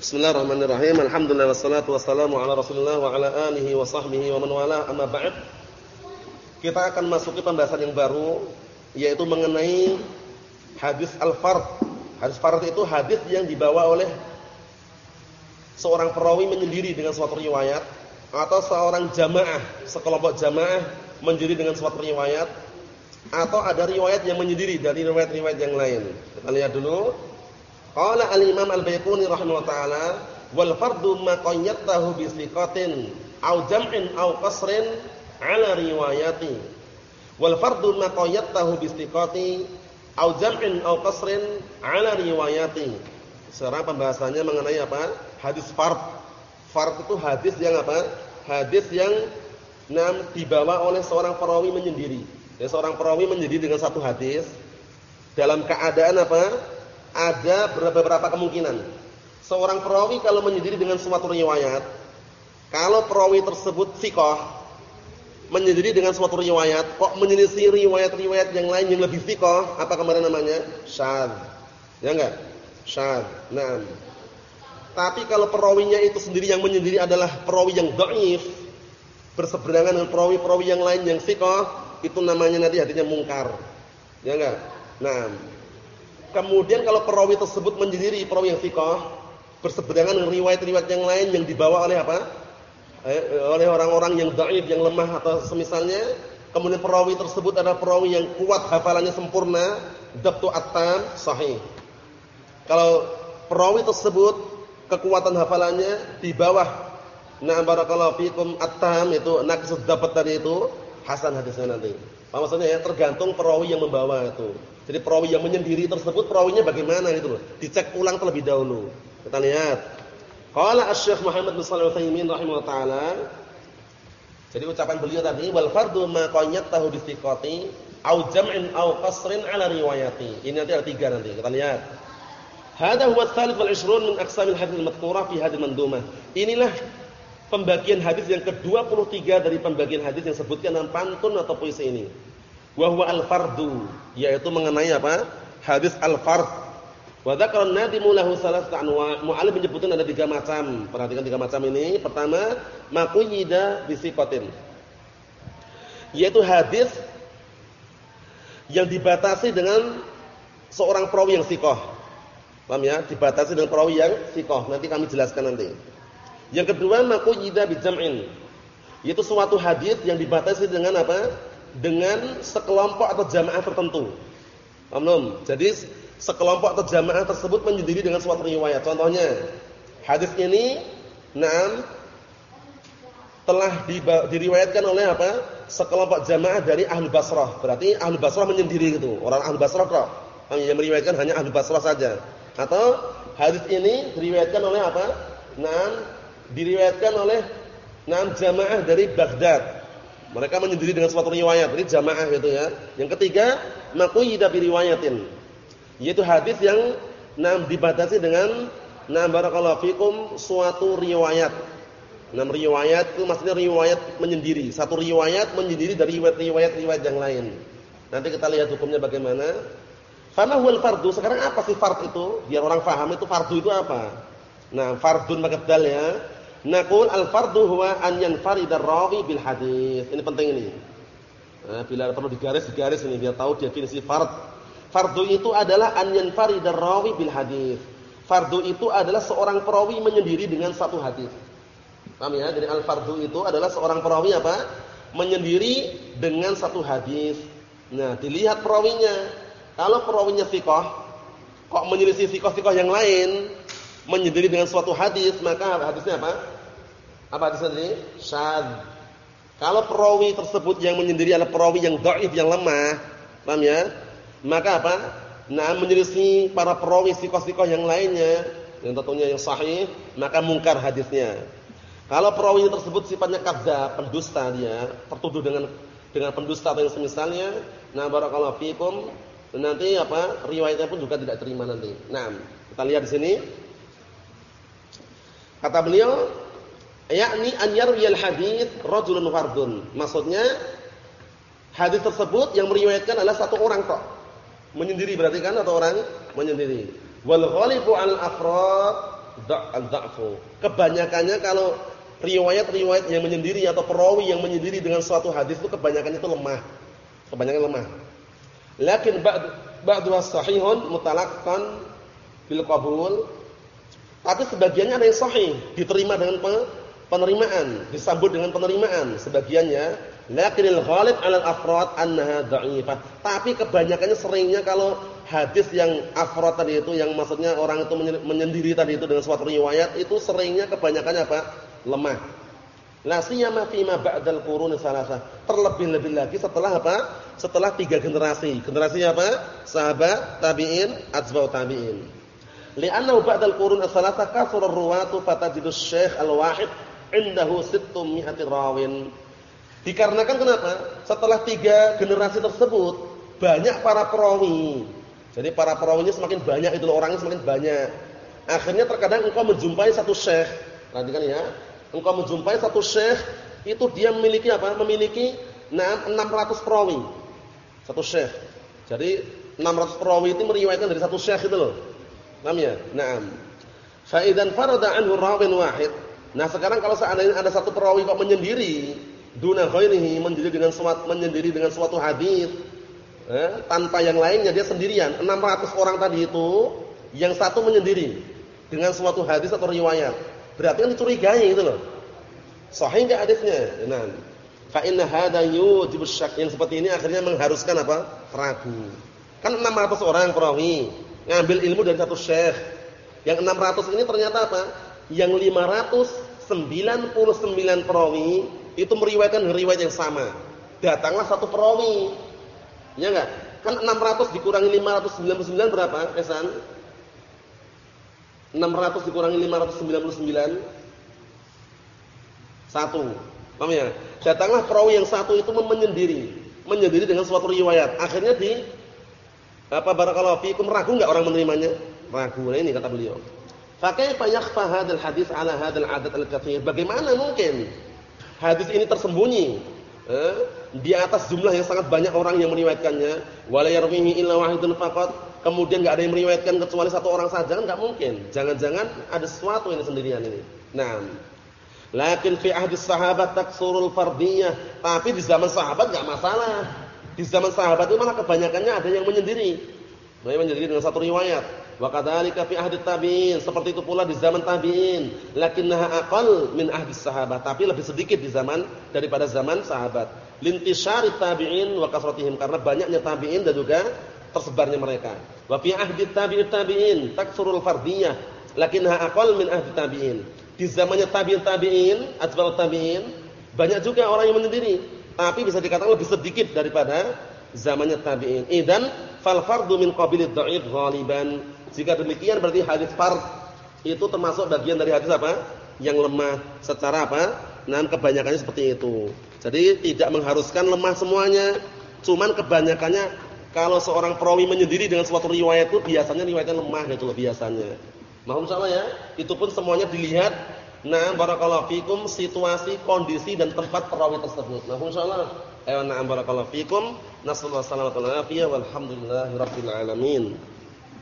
Bismillahirrahmanirrahim. Alhamdulillah wassalatu wassalamu ala Rasulillah wa ala alihi wa sahbihi wa man wala amma ba'd. Kita akan masuki pembahasan yang baru yaitu mengenai hadis al-fard. Hadis fard itu hadis yang dibawa oleh seorang perawi menyendiri dengan suatu riwayat atau seorang jamaah, sekelompok jamaah menyendiri dengan suatu riwayat atau ada riwayat yang menyendiri dari riwayat-riwayat yang lain. Kita lihat dulu Qala al-Imam Al-Baiquni rahimahullah taala wal fardu ma qayyatahu bi siqatin aw jam'in aw qasrin ala riwayati. Wal fardu ma qayyatahu bi siqati aw jam'in aw qasrin ala riwayati. Sekarang pembahasannya mengenai apa? Hadis fard. Fard itu hadis yang apa? Hadis yang nam dibawa oleh seorang perawi menyendiri. Ya, seorang perawi menyendiri dengan satu hadis dalam keadaan apa? Ada beberapa kemungkinan. Seorang perawi kalau menyendiri dengan suatu riwayat, kalau perawi tersebut sikoh, menyendiri dengan suatu riwayat, kok menyelisih riwayat-riwayat yang lain yang lebih sikoh, apa kemarin namanya? Syad. Ya enggak? Syad. Nah. Tapi kalau perawinya itu sendiri yang menyendiri adalah perawi yang dhaif, berseberangan dengan perawi-perawi yang lain yang sikoh, itu namanya nanti hatinya mungkar. Ya enggak? Nah, Kemudian kalau perawi tersebut menyendiri perawi yang thiqah, berseberangan dengan riwayat-riwayat yang lain yang dibawa oleh apa? Eh, oleh orang-orang yang dhaif, yang lemah atau semisalnya, kemudian perawi tersebut adalah perawi yang kuat hafalannya sempurna, dabtu attam sahih. Kalau perawi tersebut kekuatan hafalannya di bawah na barakallahu fikum attam itu naqsud dapat tadi itu hasan hadisnya nanti. Apa maksudnya ya? Tergantung perawi yang membawa itu. Jadi perawi yang menyendiri tersebut perawinya bagaimana gitu loh. Dicek ulang terlebih dahulu. Kita lihat. Qala Asy-Syaikh Muhammad bin Shalih Al-Utsaimin rahimahullah taala. Jadi ucapan beliau tadi wal fardu ma qayyatahu bi thiqati au jam'in au qasrin ala riwayati. Ini nanti ada tiga nanti. Kita lihat. Hada huwa ats-tsalits wal 20 min aqsamil hadits al-madhkurah fi hadhihi mandumah. Inilah pembagian hadis yang ke-23 dari pembagian hadis yang sebutkan dalam pantun atau puisi ini wa huwa al-fardu yaitu mengenai apa? Hadis al-fard. Wa dzakara an-nadimu lahu salasata anwa. Mu'allim menyebutkan ada tiga macam. Perhatikan tiga macam ini. Pertama, maqyida bi siqatin. Yaitu hadis yang dibatasi dengan seorang perawi yang sikoh. Paham ya? Dibatasi dengan perawi yang sikoh. Nanti kami jelaskan nanti. Yang kedua, maqyida bi jam'in. Yaitu suatu hadis yang dibatasi dengan apa? dengan sekelompok atau jamaah tertentu. Paham Jadi sekelompok atau jamaah tersebut menyendiri dengan suatu riwayat. Contohnya, hadis ini enam telah diriwayatkan oleh apa? Sekelompok jamaah dari Ahlu Basrah. Berarti Ahlu Basrah menyendiri gitu. Orang Ahlu Basrah kok. Yang meriwayatkan hanya Ahlu Basrah saja. Atau hadis ini diriwayatkan oleh apa? Enam diriwayatkan oleh enam jamaah dari Baghdad. Mereka menyendiri dengan suatu riwayat, ini jamaah gitu ya. Yang ketiga, maqyida bi riwayatin. Yaitu hadis yang nam dibatasi dengan nam barakallahu fikum suatu riwayat. Nam riwayat itu maksudnya riwayat menyendiri, satu riwayat menyendiri dari riwayat-riwayat yang lain. Nanti kita lihat hukumnya bagaimana. Fama huwal fardu. Sekarang apa sih fard itu? Biar orang paham itu fardu itu apa. Nah, fardun makdal ya Naqul al-fardu huwa an yanfarida rawi bil hadis. Ini penting ini. Nah, bila perlu digaris digaris ini biar tahu definisi fard. Fardu itu adalah an yanfarida rawi bil hadis. Fardu itu adalah seorang perawi menyendiri dengan satu hadis. Paham ya? Jadi al-fardu itu adalah seorang perawi apa? Menyendiri dengan satu hadis. Nah, dilihat perawinya. Kalau perawinya thiqah, kok menyelisih thiqah-thiqah yang lain, menyendiri dengan suatu hadis, maka hadisnya apa? Apa hadisnya ini? Syad. Kalau perawi tersebut yang menyendiri adalah perawi yang dhaif, yang lemah, paham ya? Maka apa? Nah, menyelisih para perawi sikoh-sikoh yang lainnya, yang tentunya yang sahih, maka mungkar hadisnya. Kalau perawi tersebut sifatnya kadzdzab, pendusta dia, tertuduh dengan dengan pendusta atau yang semisalnya, nah barakallahu fikum, nanti apa? riwayatnya pun juga tidak terima nanti. Nah, kita lihat di sini. Kata beliau, yakni an yarwiyal hadits rajulun fardun. Maksudnya hadis tersebut yang meriwayatkan adalah satu orang kok. Menyendiri berarti kan atau orang menyendiri. Wal ghalibu al afrad dha'fu. Kebanyakannya kalau riwayat-riwayat yang menyendiri atau perawi yang menyendiri dengan suatu hadis itu kebanyakan itu lemah. Kebanyakan lemah. Lakin ba'd ba'du sahihun mutalaqqan bil qabul. Tapi sebagiannya ada yang sahih, diterima dengan penerimaan, disambut dengan penerimaan. Sebagiannya lakinil ghalib 'ala al-afrad annaha dha'ifah. Tapi kebanyakannya seringnya kalau hadis yang afrad tadi itu yang maksudnya orang itu menyendiri tadi itu dengan suatu riwayat itu seringnya kebanyakannya apa? lemah. La siyama fi ma ba'dal qurun salasa. Terlebih-lebih lagi setelah apa? Setelah tiga generasi. Generasi apa? Sahabat, tabi'in, atba'u tabi'in. Li'annahu ba'dal qurun salasa kasara ruwatu fatajidu syekh al-wahid indahu sittum mi'ati rawin. Dikarenakan kenapa? Setelah tiga generasi tersebut banyak para perawi. Jadi para perawinya semakin banyak itu orangnya semakin banyak. Akhirnya terkadang engkau menjumpai satu syekh. Perhatikan ya engkau menjumpai satu syekh itu dia memiliki apa? Memiliki 600 perawi. Satu syekh. Jadi 600 perawi itu meriwayatkan dari satu syekh itu loh. Paham ya? Naam. Fa idzan farada anhu rawin wahid. Nah, sekarang kalau seandainya ada satu perawi kok menyendiri duna ghairihi menyendiri dengan suatu menyendiri dengan suatu hadis eh, tanpa yang lainnya dia sendirian. 600 orang tadi itu yang satu menyendiri dengan suatu hadis atau riwayat. Berarti kan dicurigai gitu loh. Sahih enggak hadisnya? Nah, fa inna hadza yujibu syak. Yang seperti ini akhirnya mengharuskan apa? ragu. Kan 600 orang perawi ngambil ilmu dari satu syekh. Yang 600 ini ternyata apa? Yang 599 perawi itu meriwayatkan riwayat yang sama. Datanglah satu perawi. Ya enggak? Kan 600 dikurangi 599 berapa, Esan? 600 dikurangi 599 satu. Paham ya? Datanglah perawi yang satu itu menyendiri, menyendiri dengan suatu riwayat. Akhirnya di apa barakallahu fikum ragu enggak orang menerimanya? Ragu. Nah ini kata beliau. Fa kaifa yakhfa hadzal hadis ala hadzal adad al-katsir? Bagaimana mungkin hadis ini tersembunyi eh, di atas jumlah yang sangat banyak orang yang meriwayatkannya? Wala yarwihi illa wahidun faqat kemudian nggak ada yang meriwayatkan kecuali satu orang saja kan nggak mungkin. Jangan-jangan ada sesuatu ini sendirian ini. Nah, lakin fi ahdi sahabat taksurul fardiyah. Tapi di zaman sahabat nggak masalah. Di zaman sahabat itu malah kebanyakannya ada yang menyendiri. Mereka menyendiri dengan satu riwayat. Wa kadzalika fi ahdi tabi'in. Seperti itu pula di zaman tabi'in. Lakinnaha aqal min ahdi sahabat. Tapi lebih sedikit di zaman daripada zaman sahabat. Lintisyari tabi'in wa kasratihim karena banyaknya tabi'in dan juga tersebarnya mereka. Wa fi ahdi tabi'in tabi'in taksurul fardiyah lakinha aqall min ahdi tabi'in. Di zamannya tabi'in tabi'in, atba'ut tabi'in, banyak juga orang yang menyendiri, tapi bisa dikatakan lebih sedikit daripada zamannya tabi'in. Idan fal fardu min qabilid dha'if ghaliban. Jika demikian berarti hadis fard itu termasuk bagian dari hadis apa? Yang lemah secara apa? Nah, kebanyakannya seperti itu. Jadi tidak mengharuskan lemah semuanya, cuman kebanyakannya kalau seorang perawi menyendiri dengan suatu riwayat itu biasanya riwayatnya lemah gitu loh biasanya. Mohon salah ya, itu pun semuanya dilihat nah barakallahu fikum situasi, kondisi dan tempat perawi tersebut. Nah, insyaallah ayo na'am barakallahu fikum. Nasallahu alaihi wasallam walhamdulillahi rabbil alamin.